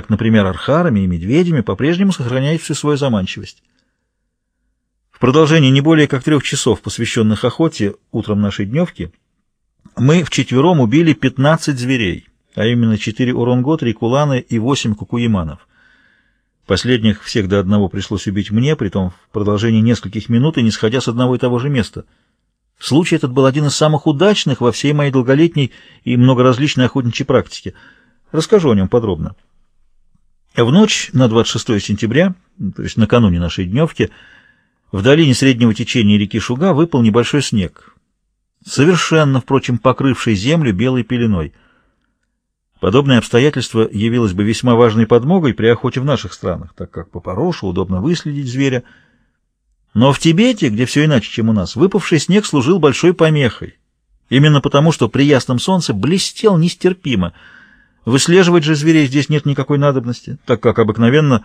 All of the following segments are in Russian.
как, например, архарами и медведями, по-прежнему сохраняет всю свою заманчивость. В продолжении не более как трех часов, посвященных охоте, утром нашей дневки, мы вчетвером убили 15 зверей, а именно 4 уронго, 3 куланы и 8 кукуеманов. Последних всех до одного пришлось убить мне, притом в продолжении нескольких минут и не сходя с одного и того же места. Случай этот был один из самых удачных во всей моей долголетней и многоразличной охотничьей практике. Расскажу о нем подробно. В ночь на 26 сентября, то есть накануне нашей дневки, в долине среднего течения реки Шуга выпал небольшой снег, совершенно, впрочем, покрывший землю белой пеленой. Подобное обстоятельство явилось бы весьма важной подмогой при охоте в наших странах, так как по порошу удобно выследить зверя. Но в Тибете, где все иначе, чем у нас, выпавший снег служил большой помехой. Именно потому, что при ясном солнце блестел нестерпимо. Выслеживать же зверей здесь нет никакой надобности, так как обыкновенно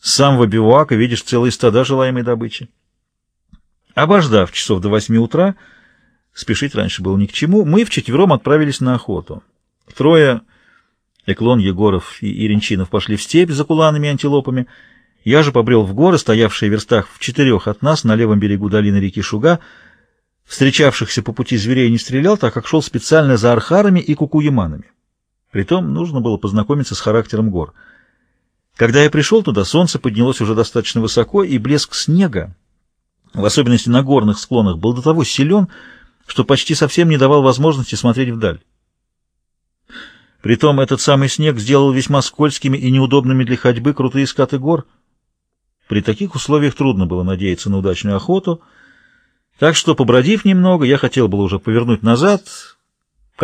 с самого бивуака видишь целые стада желаемой добычи. Обождав часов до восьми утра, спешить раньше было ни к чему, мы вчетвером отправились на охоту. Трое, Эклон, Егоров и Иринчинов, пошли в степь за куланами и антилопами. Я же побрел в горы, стоявшие в верстах в четырех от нас, на левом берегу долины реки Шуга. Встречавшихся по пути зверей не стрелял, так как шел специально за архарами и кукуеманами. Притом нужно было познакомиться с характером гор. Когда я пришел туда, солнце поднялось уже достаточно высоко, и блеск снега в особенности на горных склонах, был до того силен, что почти совсем не давал возможности смотреть вдаль. Притом этот самый снег сделал весьма скользкими и неудобными для ходьбы крутые скаты гор. При таких условиях трудно было надеяться на удачную охоту, так что, побродив немного, я хотел было уже повернуть назад,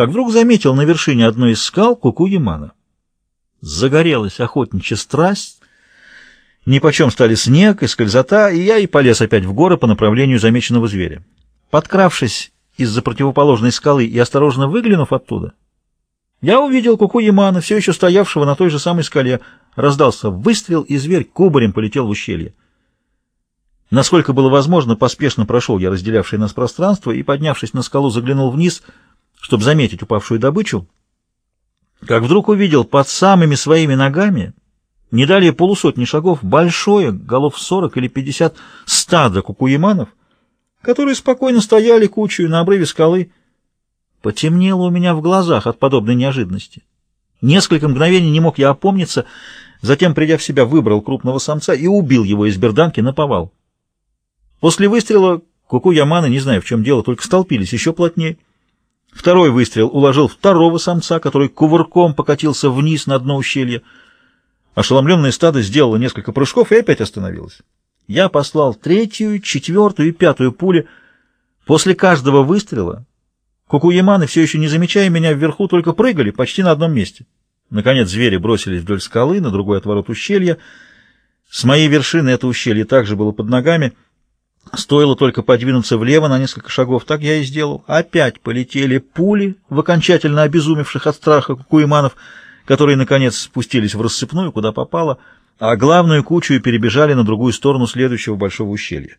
как вдруг заметил на вершине одной из скал куку Ямана. Загорелась охотничья страсть, Нипочем стали снег и скользота, и я и полез опять в горы по направлению замеченного зверя. Подкравшись из-за противоположной скалы и осторожно выглянув оттуда, я увидел Куку Ямана, все еще стоявшего на той же самой скале. Раздался выстрел, и зверь кубарем полетел в ущелье. Насколько было возможно, поспешно прошел я разделявшее нас пространство и, поднявшись на скалу, заглянул вниз, чтобы заметить упавшую добычу, как вдруг увидел под самыми своими ногами не далее полусотни шагов большое, голов сорок или пятьдесят стадо кукуеманов, которые спокойно стояли кучей на обрыве скалы. Потемнело у меня в глазах от подобной неожиданности. Несколько мгновений не мог я опомниться, затем, придя в себя, выбрал крупного самца и убил его из берданки на повал. После выстрела кукуяманы, не знаю в чем дело, только столпились еще плотнее. Второй выстрел уложил второго самца, который кувырком покатился вниз на дно ущелья. Ошеломленное стадо сделало несколько прыжков и опять остановилось. Я послал третью, четвертую и пятую пули. После каждого выстрела кукуеманы, все еще не замечая меня вверху, только прыгали почти на одном месте. Наконец звери бросились вдоль скалы, на другой отворот ущелья. С моей вершины это ущелье также было под ногами. Стоило только подвинуться влево на несколько шагов, так я и сделал. Опять полетели пули в окончательно обезумевших от страха кукуеманов — которые, наконец, спустились в рассыпную, куда попало, а главную кучу и перебежали на другую сторону следующего большого ущелья.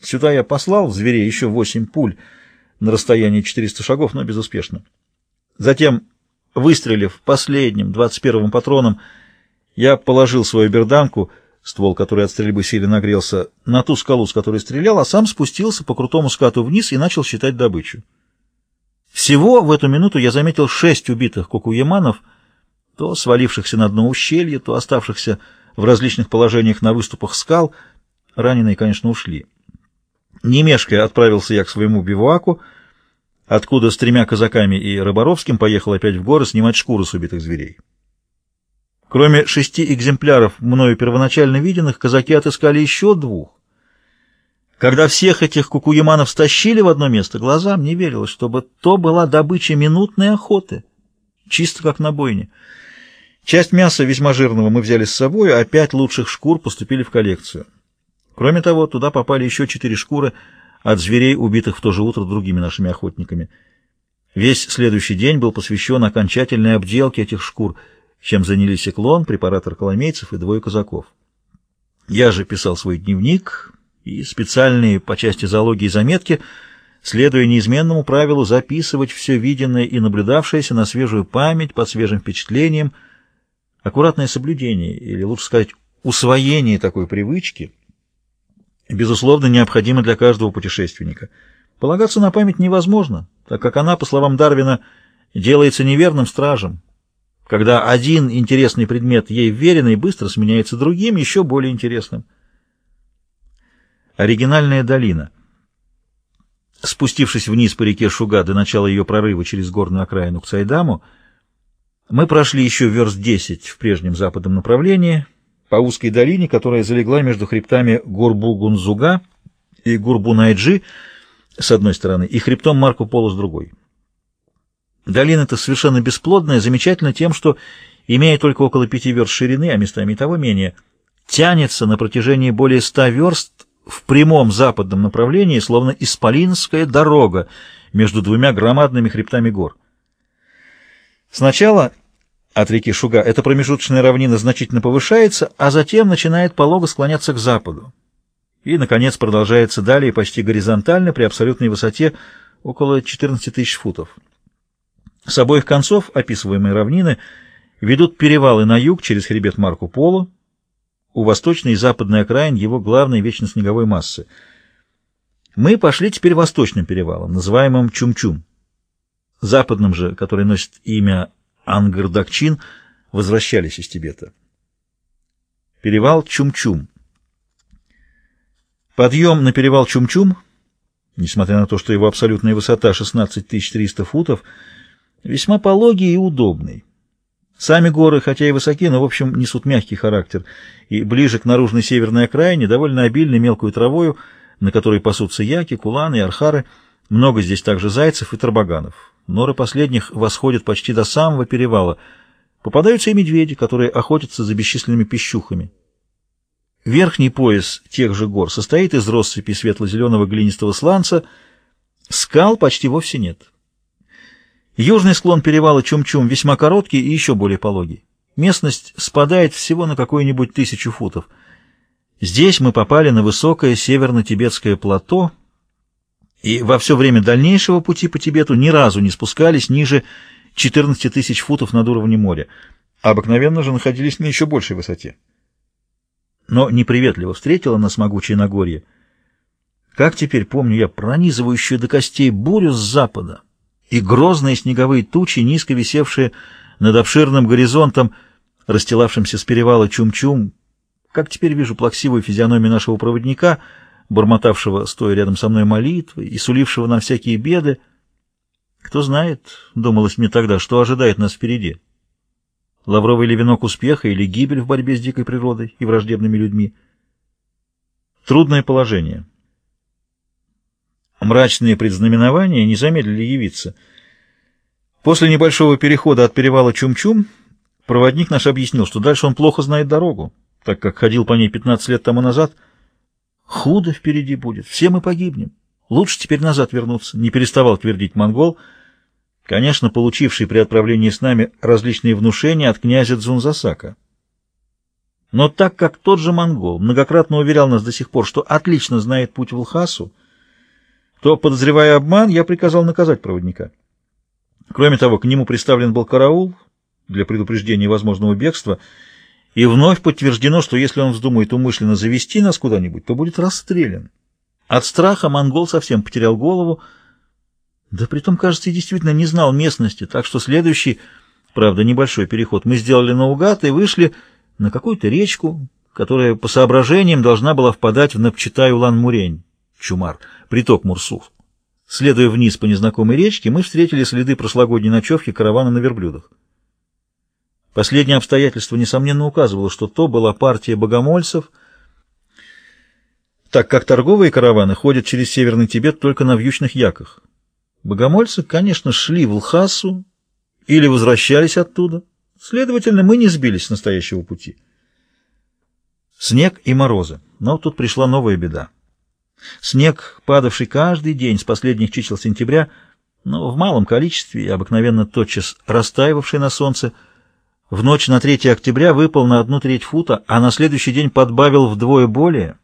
Сюда я послал в зверей еще восемь пуль на расстоянии 400 шагов, но безуспешно. Затем, выстрелив последним, 21-м патроном, я положил свою берданку, ствол которой от стрельбы сильно нагрелся, на ту скалу, с которой стрелял, а сам спустился по крутому скату вниз и начал считать добычу. Всего в эту минуту я заметил шесть убитых кукуеманов — то свалившихся на дно ущелья, то оставшихся в различных положениях на выступах скал. Раненые, конечно, ушли. Не мешкая, отправился я к своему бивуаку, откуда с тремя казаками и Рыборовским поехал опять в горы снимать шкуры с убитых зверей. Кроме шести экземпляров, мною первоначально виденных, казаки отыскали еще двух. Когда всех этих кукуеманов стащили в одно место, глазам не верилось, чтобы то была добыча минутной охоты, чисто как на бойне. Часть мяса весьма жирного мы взяли с собой, а пять лучших шкур поступили в коллекцию. Кроме того, туда попали еще четыре шкуры от зверей, убитых в то же утро другими нашими охотниками. Весь следующий день был посвящен окончательной обделке этих шкур, чем занялись Эклон, препаратор коломейцев и двое казаков. Я же писал свой дневник и специальные по части зоологии заметки, следуя неизменному правилу записывать все виденное и наблюдавшееся на свежую память под свежим впечатлением – Аккуратное соблюдение, или лучше сказать, усвоение такой привычки, безусловно, необходимо для каждого путешественника. Полагаться на память невозможно, так как она, по словам Дарвина, делается неверным стражем, когда один интересный предмет ей веренный быстро сменяется другим, еще более интересным. Оригинальная долина. Спустившись вниз по реке Шуга до начала ее прорыва через горную окраину к Сайдаму, мы прошли еще верст 10 в прежнем западном направлении, по узкой долине, которая залегла между хребтами Гурбу-Гунзуга и Гурбу-Найджи с одной стороны и хребтом Марко Поло с другой. Долина-то совершенно бесплодная, замечательна тем, что, имея только около пяти верст ширины, а местами того менее, тянется на протяжении более ста верст в прямом западном направлении, словно исполинская дорога между двумя громадными хребтами гор. Сначала от реки Шуга эта промежуточная равнина значительно повышается, а затем начинает полого склоняться к западу. И, наконец, продолжается далее почти горизонтально при абсолютной высоте около 14 тысяч футов. С обоих концов описываемой равнины ведут перевалы на юг через хребет Марко Поло, у восточной и западной окраин его главной вечно снеговой массы. Мы пошли теперь восточным перевалом, называемым Чум-Чум. Западным же, который носит имя Ангардакчин, возвращались из Тибета. Перевал Чум-Чум. Подъем на перевал Чум-Чум, несмотря на то, что его абсолютная высота 16 300 футов, весьма пологий и удобный. Сами горы, хотя и высоки, но, в общем, несут мягкий характер, и ближе к наружной северной окраине довольно обильной мелкую травою, на которой пасутся яки, куланы и архары, много здесь также зайцев и тарбаганов. Норы последних восходят почти до самого перевала. Попадаются и медведи, которые охотятся за бесчисленными пищухами. Верхний пояс тех же гор состоит из россыпи светло-зеленого глинистого сланца, скал почти вовсе нет. Южный склон перевала Чум-Чум весьма короткий и еще более пологий. Местность спадает всего на какую-нибудь тысячу футов. Здесь мы попали на высокое северно-тибетское плато и во все время дальнейшего пути по Тибету ни разу не спускались ниже 14 тысяч футов над уровнем моря. Обыкновенно же находились на еще большей высоте. Но неприветливо встретила нас могучее Нагорье. Как теперь помню я пронизывающую до костей бурю с запада и грозные снеговые тучи, низко висевшие над обширным горизонтом, расстилавшимся с перевала Чум-Чум, как теперь вижу плаксивую физиономию нашего проводника, бормотавшего, стоя рядом со мной молитвы и сулившего нам всякие беды. Кто знает, думалось мне тогда, что ожидает нас впереди. Лавровый ли венок успеха или гибель в борьбе с дикой природой и враждебными людьми. Трудное положение. Мрачные предзнаменования не замедлили явиться. После небольшого перехода от перевала Чум-Чум проводник наш объяснил, что дальше он плохо знает дорогу, так как ходил по ней 15 лет тому назад. Худо впереди будет, все мы погибнем. Лучше теперь назад вернуться, не переставал твердить монгол, конечно, получивший при отправлении с нами различные внушения от князя Дзунзасака. Но так как тот же монгол многократно уверял нас до сих пор, что отлично знает путь в Лхасу, то, подозревая обман, я приказал наказать проводника. Кроме того, к нему представлен был караул для предупреждения возможного бегства, и вновь подтверждено, что если он вздумает умышленно завести нас куда-нибудь, то будет расстрелян. От страха монгол совсем потерял голову, да притом, кажется, и действительно не знал местности, так что следующий, правда, небольшой переход мы сделали наугад и вышли на какую-то речку, которая по соображениям должна была впадать в Напчитай-Улан-Мурень. Чумар, приток Мурсуф. Следуя вниз по незнакомой речке, мы встретили следы прошлогодней ночевки каравана на верблюдах. Последнее обстоятельство, несомненно, указывало, что то была партия богомольцев, так как торговые караваны ходят через Северный Тибет только на вьючных яках. Богомольцы, конечно, шли в Лхасу или возвращались оттуда. Следовательно, мы не сбились с настоящего пути. Снег и морозы. Но тут пришла новая беда. Снег, падавший каждый день с последних чисел сентября, но в малом количестве и обыкновенно тотчас растаивавший на солнце, в ночь на 3 октября выпал на одну треть фута, а на следующий день подбавил вдвое более.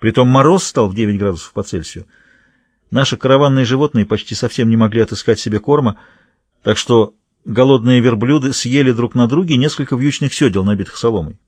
Притом мороз стал в 9 градусов по Цельсию. Наши караванные животные почти совсем не могли отыскать себе корма, так что голодные верблюды съели друг на друге несколько вьючных седел, набитых соломой.